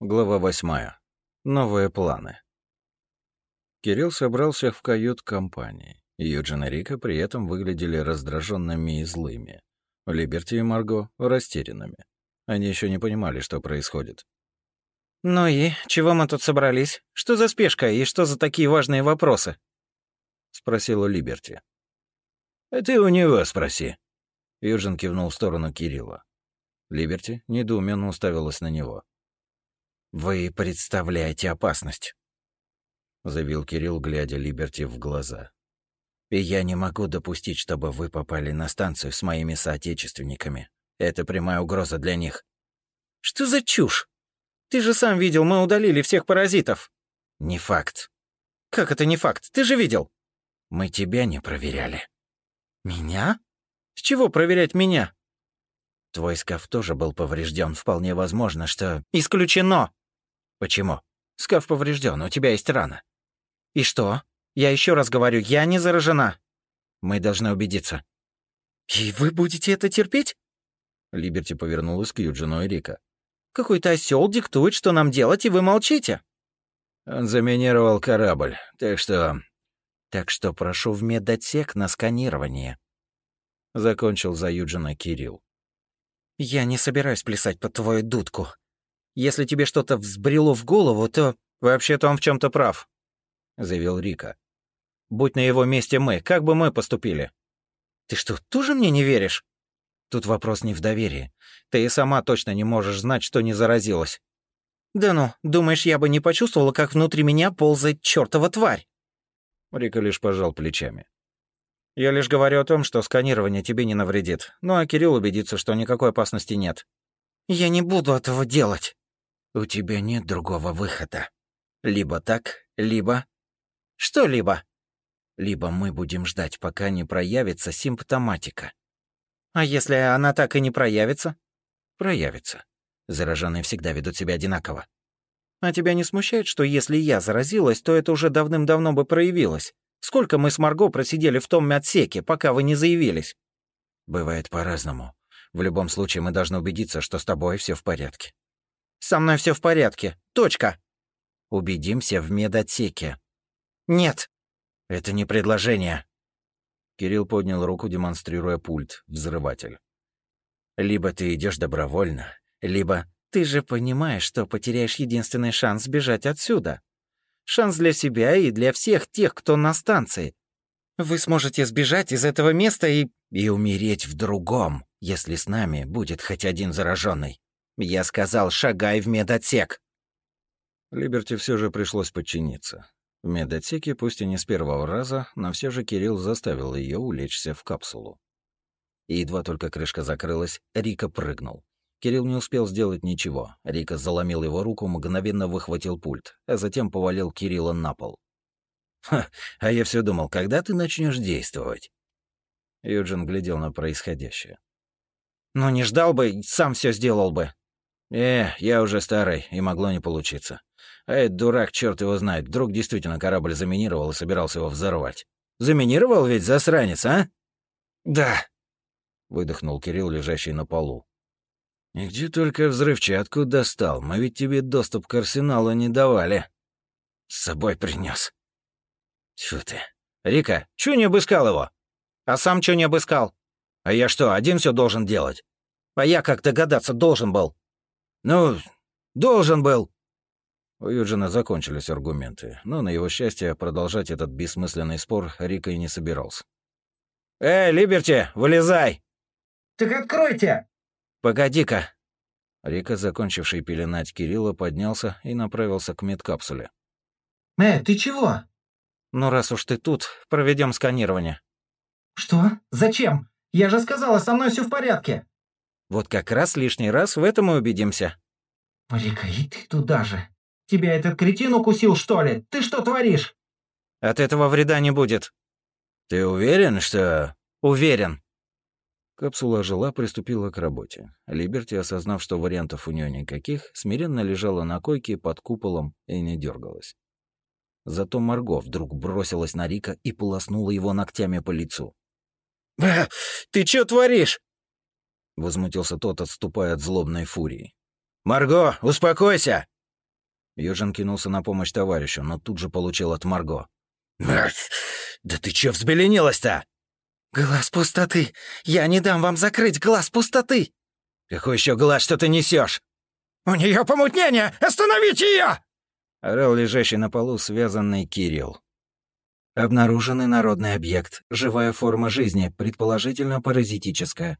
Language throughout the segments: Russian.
Глава восьмая. Новые планы. Кирилл собрался в кают-компании. Юджин и Рика при этом выглядели раздраженными и злыми. Либерти и Марго — растерянными. Они еще не понимали, что происходит. «Ну и чего мы тут собрались? Что за спешка и что за такие важные вопросы?» — спросила Либерти. «А ты у него спроси». Юджин кивнул в сторону Кирилла. Либерти недоуменно уставилась на него. «Вы представляете опасность», — заявил Кирилл, глядя Либерти в глаза. «И я не могу допустить, чтобы вы попали на станцию с моими соотечественниками. Это прямая угроза для них». «Что за чушь? Ты же сам видел, мы удалили всех паразитов». «Не факт». «Как это не факт? Ты же видел». «Мы тебя не проверяли». «Меня? С чего проверять меня?» Твой скаф тоже был поврежден. Вполне возможно, что... Исключено! Почему? Скаф поврежден, у тебя есть рана. И что? Я еще раз говорю, я не заражена. Мы должны убедиться. И вы будете это терпеть? Либерти повернулась к Юджину и Рика. Какой-то осел диктует, что нам делать, и вы молчите. Он заминировал корабль, так что... Так что прошу в медотсек на сканирование. Закончил за Юджина Кирилл. Я не собираюсь плясать под твою дудку. Если тебе что-то взбрело в голову, то... Вообще-то он в чем то прав, заявил Рика. Будь на его месте мы, как бы мы поступили? Ты что, тоже мне не веришь? Тут вопрос не в доверии. Ты и сама точно не можешь знать, что не заразилась. Да ну, думаешь, я бы не почувствовала, как внутри меня ползает чертова тварь? Рика лишь пожал плечами. Я лишь говорю о том, что сканирование тебе не навредит. Ну а Кирилл убедится, что никакой опасности нет. Я не буду этого делать. У тебя нет другого выхода. Либо так, либо... Что либо? Либо мы будем ждать, пока не проявится симптоматика. А если она так и не проявится? Проявится. Зараженные всегда ведут себя одинаково. А тебя не смущает, что если я заразилась, то это уже давным-давно бы проявилось? Сколько мы с Марго просидели в том отсеке, пока вы не заявились?» «Бывает по-разному. В любом случае мы должны убедиться, что с тобой все в порядке». «Со мной все в порядке. Точка». «Убедимся в медотсеке». «Нет». «Это не предложение». Кирилл поднял руку, демонстрируя пульт, взрыватель. «Либо ты идешь добровольно, либо ты же понимаешь, что потеряешь единственный шанс сбежать отсюда. Шанс для себя и для всех тех, кто на станции. Вы сможете сбежать из этого места и... и умереть в другом, если с нами будет хоть один зараженный. Я сказал, шагай в медотсек. Либерти все же пришлось подчиниться. В медотсеке, пусть и не с первого раза, но все же Кирилл заставил ее улечься в капсулу. И едва только крышка закрылась, Рика прыгнул. Кирилл не успел сделать ничего. Рика заломил его руку, мгновенно выхватил пульт, а затем повалил Кирилла на пол. «Ха, а я все думал, когда ты начнешь действовать?» Юджин глядел на происходящее. «Ну не ждал бы, сам все сделал бы». «Э, я уже старый, и могло не получиться. А этот дурак, черт его знает, вдруг действительно корабль заминировал и собирался его взорвать. Заминировал ведь, засранец, а?» «Да», — выдохнул Кирилл, лежащий на полу. И где только взрывчатку достал? Мы ведь тебе доступ к арсеналу не давали. С собой принес. Тьфу ты. Рика, чё не обыскал его? А сам чё не обыскал? А я что, один все должен делать? А я, как догадаться, должен был. Ну, должен был. У Юджина закончились аргументы, но, на его счастье, продолжать этот бессмысленный спор Рика и не собирался. «Эй, Либерти, вылезай!» «Так откройте!» «Погоди-ка!» Рика, закончивший пеленать Кирилла, поднялся и направился к медкапсуле. «Э, ты чего?» «Ну, раз уж ты тут, проведем сканирование». «Что? Зачем? Я же сказала, со мной все в порядке». «Вот как раз лишний раз в этом и убедимся». «Рика, и ты туда же. Тебя этот кретин укусил, что ли? Ты что творишь?» «От этого вреда не будет». «Ты уверен, что...» «Уверен. Капсула жила, приступила к работе. Либерти, осознав, что вариантов у нее никаких, смиренно лежала на койке под куполом и не дергалась. Зато Марго вдруг бросилась на Рика и полоснула его ногтями по лицу. «Э, «Ты что творишь?» Возмутился тот, отступая от злобной фурии. «Марго, успокойся!» Юджин кинулся на помощь товарищу, но тут же получил от Марго. «Да ты чё взбеленилась-то?» «Глаз пустоты! Я не дам вам закрыть глаз пустоты!» «Какой еще глаз, что ты несешь? «У нее помутнение! Остановите ее!» Орел, лежащий на полу, связанный Кирилл. Обнаруженный народный объект. Живая форма жизни, предположительно паразитическая.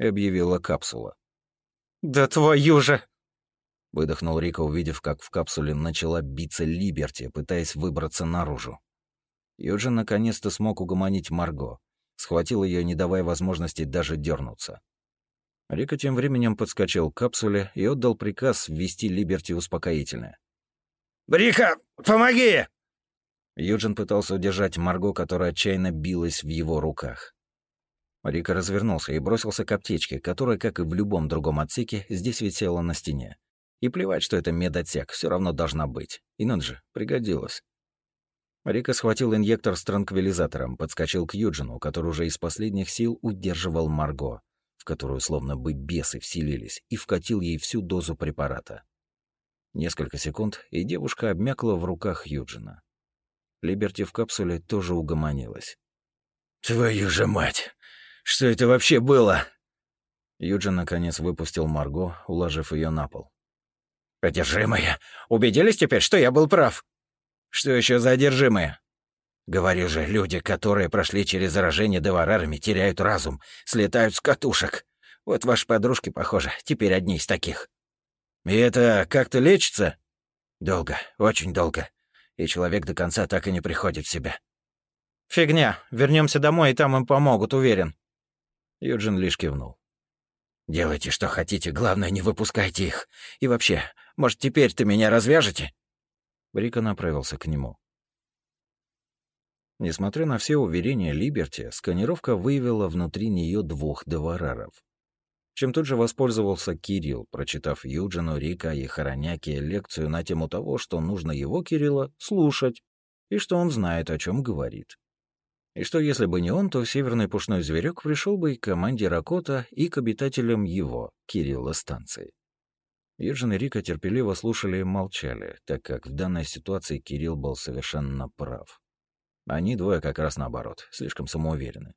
Объявила капсула. «Да твою же!» Выдохнул Рика, увидев, как в капсуле начала биться Либерти, пытаясь выбраться наружу. Юджин наконец-то смог угомонить Марго. Схватил ее, не давая возможности даже дернуться. Рика тем временем подскочил к капсуле и отдал приказ ввести Либерти успокоительное. «Рика, помоги!» Юджин пытался удержать Марго, которая отчаянно билась в его руках. Рика развернулся и бросился к аптечке, которая, как и в любом другом отсеке, здесь висела на стене. И плевать, что это медотсек, все равно должна быть. И надо же, пригодилась. Рика схватил инъектор с транквилизатором, подскочил к Юджину, который уже из последних сил удерживал Марго, в которую словно бы бесы вселились, и вкатил ей всю дозу препарата. Несколько секунд, и девушка обмякла в руках Юджина. Либерти в капсуле тоже угомонилась. «Твою же мать! Что это вообще было?» Юджин наконец выпустил Марго, уложив ее на пол. «Одержимые! Убедились теперь, что я был прав?» «Что еще за одержимые?» «Говорю же, люди, которые прошли через заражение деварарами, теряют разум, слетают с катушек. Вот ваши подружки, похоже, теперь одни из таких». «И это как-то лечится?» «Долго, очень долго. И человек до конца так и не приходит в себя». «Фигня. Вернемся домой, и там им помогут, уверен». Юджин лишь кивнул. «Делайте, что хотите, главное, не выпускайте их. И вообще, может, теперь ты меня развяжете?» Рика направился к нему. Несмотря на все уверения Либерти, сканировка выявила внутри нее двух девараров. Чем тут же воспользовался Кирилл, прочитав Юджину, Рика и Хороняке лекцию на тему того, что нужно его, Кирилла, слушать, и что он знает, о чем говорит. И что если бы не он, то северный пушной зверек пришел бы и к команде Ракота, и к обитателям его, Кирилла, станции. Юджин и Рика терпеливо слушали и молчали, так как в данной ситуации Кирилл был совершенно прав. Они двое как раз наоборот, слишком самоуверены.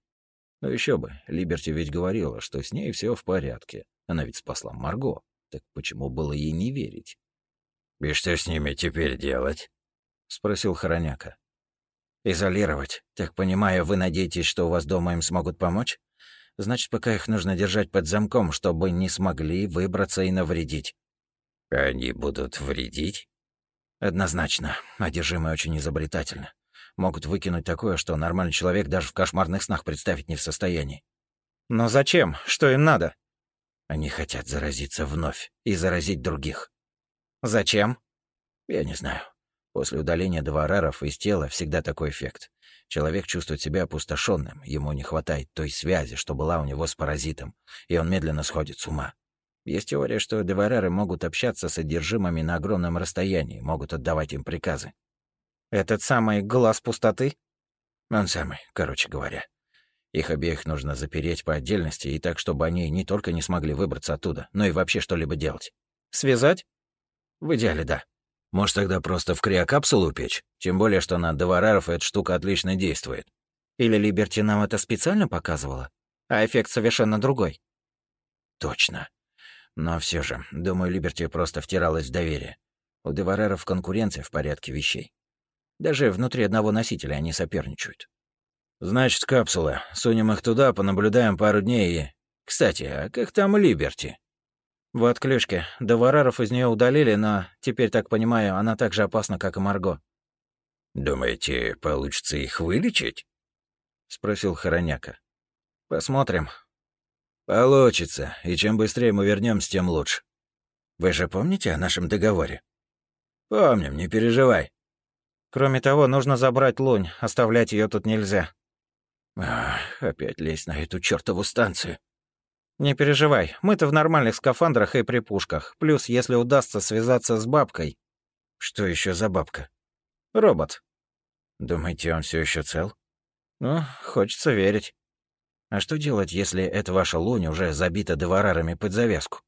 Но еще бы, Либерти ведь говорила, что с ней все в порядке. Она ведь спасла Марго. Так почему было ей не верить? «И что с ними теперь делать?» — спросил Хороняка. «Изолировать. Так понимаю, вы надеетесь, что у вас дома им смогут помочь? Значит, пока их нужно держать под замком, чтобы не смогли выбраться и навредить. Они будут вредить? Однозначно. Одержимые очень изобретательны. Могут выкинуть такое, что нормальный человек даже в кошмарных снах представить не в состоянии. Но зачем? Что им надо? Они хотят заразиться вновь и заразить других. Зачем? Я не знаю. После удаления двараров из тела всегда такой эффект. Человек чувствует себя опустошенным, ему не хватает той связи, что была у него с паразитом, и он медленно сходит с ума. Есть теория, что деварары могут общаться с одержимыми на огромном расстоянии, могут отдавать им приказы. Этот самый глаз пустоты? Он самый, короче говоря. Их обеих нужно запереть по отдельности и так, чтобы они не только не смогли выбраться оттуда, но и вообще что-либо делать. Связать? В идеале, да. Может, тогда просто в криокапсулу печь? Тем более, что на девараров эта штука отлично действует. Или Либерти нам это специально показывала? А эффект совершенно другой. Точно. Но все же, думаю, Либерти просто втиралась в доверие. У Девареров конкуренция в порядке вещей. Даже внутри одного носителя они соперничают. Значит, капсулы. Сунем их туда, понаблюдаем пару дней и... Кстати, а как там Либерти? В отключке. Девареров из нее удалили, но, теперь так понимаю, она так же опасна, как и Марго. «Думаете, получится их вылечить?» — спросил Хороняка. «Посмотрим», Получится, и чем быстрее мы вернемся, тем лучше. Вы же помните о нашем договоре? Помним, не переживай. Кроме того, нужно забрать лунь, оставлять ее тут нельзя. Ах, опять лезть на эту чертову станцию. Не переживай, мы-то в нормальных скафандрах и при пушках. Плюс, если удастся связаться с бабкой. Что еще за бабка? Робот. Думаете, он все еще цел? Ну, хочется верить. А что делать, если эта ваша лунь уже забита деварарами под завязку?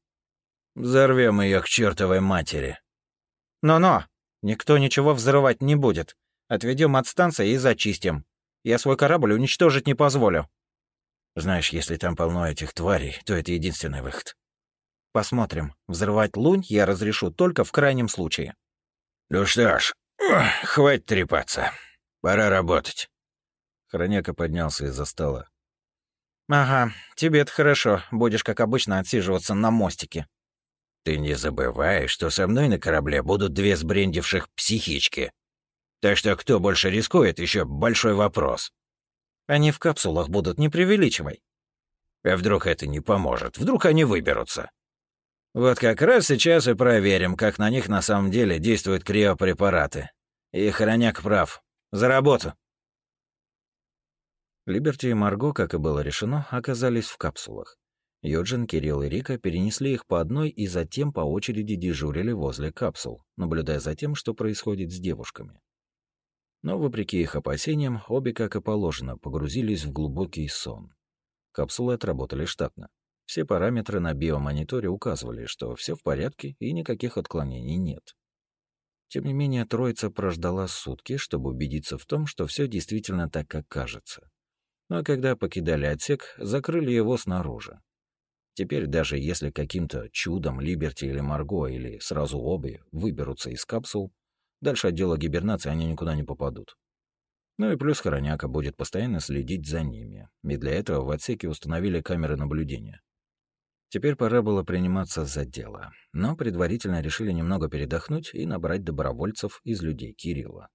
Взорвем ее к чертовой матери. Но-но, никто ничего взрывать не будет. Отведем от станции и зачистим. Я свой корабль уничтожить не позволю. Знаешь, если там полно этих тварей, то это единственный выход. Посмотрим. Взрывать лунь я разрешу только в крайнем случае. Ну что ж, хватит трепаться. Пора работать. Хроняка поднялся из-за стола. «Ага, тебе-то хорошо. Будешь, как обычно, отсиживаться на мостике». «Ты не забывай, что со мной на корабле будут две сбрендивших психички. Так что кто больше рискует, еще большой вопрос». «Они в капсулах будут, не преувеличивай». «А вдруг это не поможет? Вдруг они выберутся?» «Вот как раз сейчас и проверим, как на них на самом деле действуют криопрепараты. И Хороняк прав. За работу!» Либерти и Марго, как и было решено, оказались в капсулах. Йоджин, Кирилл и Рика перенесли их по одной и затем по очереди дежурили возле капсул, наблюдая за тем, что происходит с девушками. Но, вопреки их опасениям, обе, как и положено, погрузились в глубокий сон. Капсулы отработали штатно. Все параметры на биомониторе указывали, что все в порядке и никаких отклонений нет. Тем не менее, троица прождала сутки, чтобы убедиться в том, что все действительно так, как кажется но когда покидали отсек, закрыли его снаружи. Теперь даже если каким-то чудом Либерти или Марго, или сразу обе выберутся из капсул, дальше отдела гибернации они никуда не попадут. Ну и плюс Хороняка будет постоянно следить за ними, и для этого в отсеке установили камеры наблюдения. Теперь пора было приниматься за дело, но предварительно решили немного передохнуть и набрать добровольцев из людей Кирилла.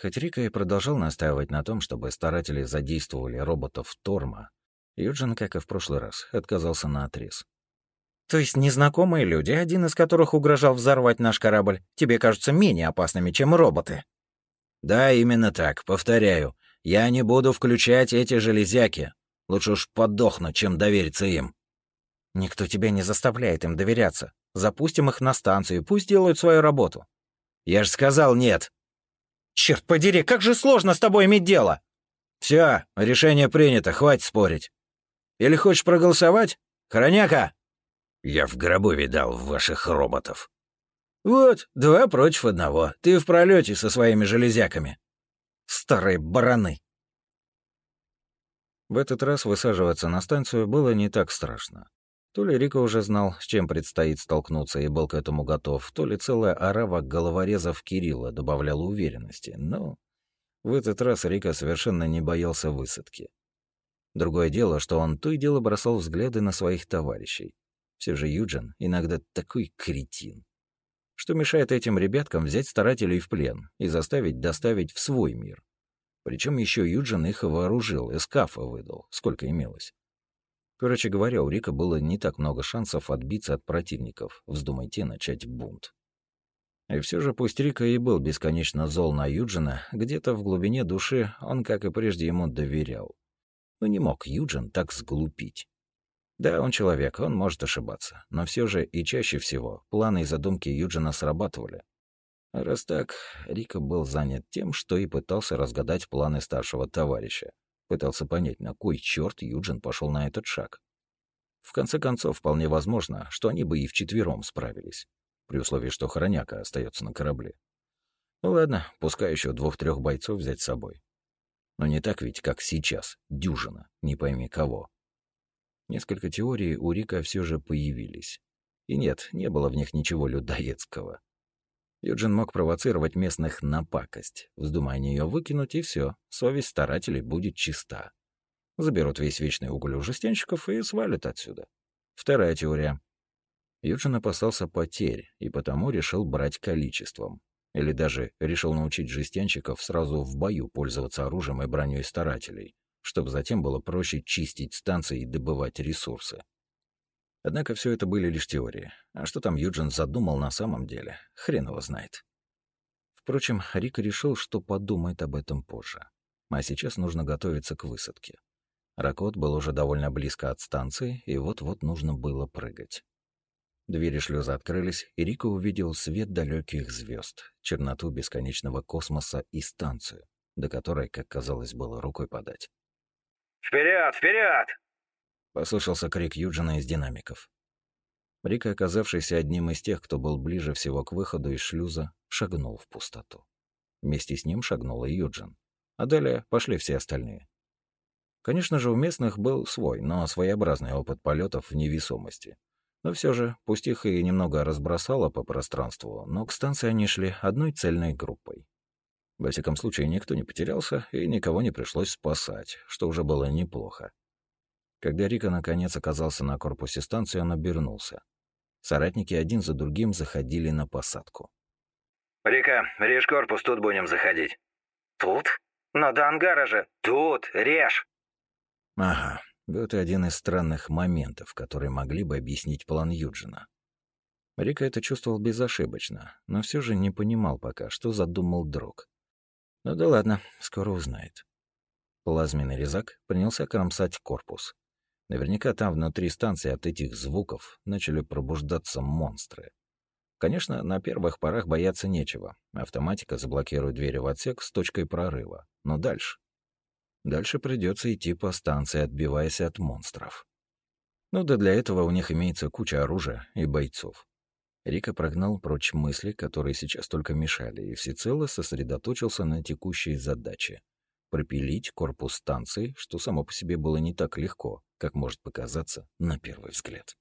Хоть Рика и продолжал настаивать на том, чтобы старатели задействовали роботов Торма, Юджин, как и в прошлый раз, отказался на отрез. «То есть незнакомые люди, один из которых угрожал взорвать наш корабль, тебе кажутся менее опасными, чем роботы?» «Да, именно так. Повторяю, я не буду включать эти железяки. Лучше уж подохну, чем довериться им». «Никто тебя не заставляет им доверяться. Запустим их на станцию, пусть делают свою работу». «Я же сказал нет!» Черт подери, как же сложно с тобой иметь дело!» «Все, решение принято, хватит спорить. Или хочешь проголосовать? Хроняка!» «Я в гробу видал ваших роботов». «Вот, два против одного. Ты в пролете со своими железяками». «Старые бараны!» В этот раз высаживаться на станцию было не так страшно. То ли Рика уже знал, с чем предстоит столкнуться и был к этому готов, то ли целая орава головорезов Кирилла добавляла уверенности, но в этот раз Рика совершенно не боялся высадки. Другое дело, что он то и дело бросал взгляды на своих товарищей. Все же Юджин иногда такой кретин. Что мешает этим ребяткам взять старателей в плен и заставить доставить в свой мир? Причем еще Юджин их вооружил, эскафа выдал, сколько имелось. Короче говоря, у Рика было не так много шансов отбиться от противников, вздумай те начать бунт. И все же пусть Рика и был бесконечно зол на Юджина, где-то в глубине души он, как и прежде, ему доверял. Но не мог Юджин так сглупить. Да, он человек, он может ошибаться, но все же и чаще всего планы и задумки Юджина срабатывали. Раз так, Рика был занят тем, что и пытался разгадать планы старшего товарища, Пытался понять, на кой черт Юджин пошел на этот шаг. В конце концов, вполне возможно, что они бы и вчетвером справились, при условии, что Хороняка остается на корабле. Ну ладно, пускай еще двух-трех бойцов взять с собой. Но не так ведь, как сейчас, дюжина, не пойми кого. Несколько теорий у Рика все же появились. И нет, не было в них ничего людоедского. Юджин мог провоцировать местных на пакость. Вздумая ее выкинуть, и все, совесть старателей будет чиста. Заберут весь вечный уголь у жестянщиков и свалят отсюда. Вторая теория. Юджин опасался потерь и потому решил брать количеством. Или даже решил научить жестянщиков сразу в бою пользоваться оружием и броней старателей, чтобы затем было проще чистить станции и добывать ресурсы. Однако все это были лишь теории. А что там Юджин задумал на самом деле, хрен его знает. Впрочем, Рик решил, что подумает об этом позже. А сейчас нужно готовиться к высадке. Ракот был уже довольно близко от станции, и вот-вот нужно было прыгать. Двери шлюза открылись, и Рика увидел свет далеких звезд, черноту бесконечного космоса и станцию, до которой, как казалось, было рукой подать. «Вперед, вперед! Послышался крик Юджина из динамиков. Рика, оказавшийся одним из тех, кто был ближе всего к выходу из шлюза, шагнул в пустоту. Вместе с ним шагнул и Юджин. А далее пошли все остальные. Конечно же, у местных был свой, но своеобразный опыт полетов в невесомости. Но все же, пусть их и немного разбросало по пространству, но к станции они шли одной цельной группой. Во всяком случае, никто не потерялся, и никого не пришлось спасать, что уже было неплохо. Когда Рика наконец оказался на корпусе станции, он обернулся. Соратники один за другим заходили на посадку. «Рика, режь корпус, тут будем заходить». «Тут? Но до ангара же! Тут! Режь!» Ага, вот и один из странных моментов, которые могли бы объяснить план Юджина. Рика это чувствовал безошибочно, но все же не понимал пока, что задумал друг. Ну да ладно, скоро узнает. Плазменный резак принялся кромсать корпус. Наверняка там внутри станции от этих звуков начали пробуждаться монстры. Конечно, на первых порах бояться нечего. Автоматика заблокирует двери в отсек с точкой прорыва. Но дальше? Дальше придется идти по станции, отбиваясь от монстров. Ну да для этого у них имеется куча оружия и бойцов. Рика прогнал прочь мысли, которые сейчас только мешали, и всецело сосредоточился на текущей задаче — пропилить корпус станции, что само по себе было не так легко, как может показаться на первый взгляд.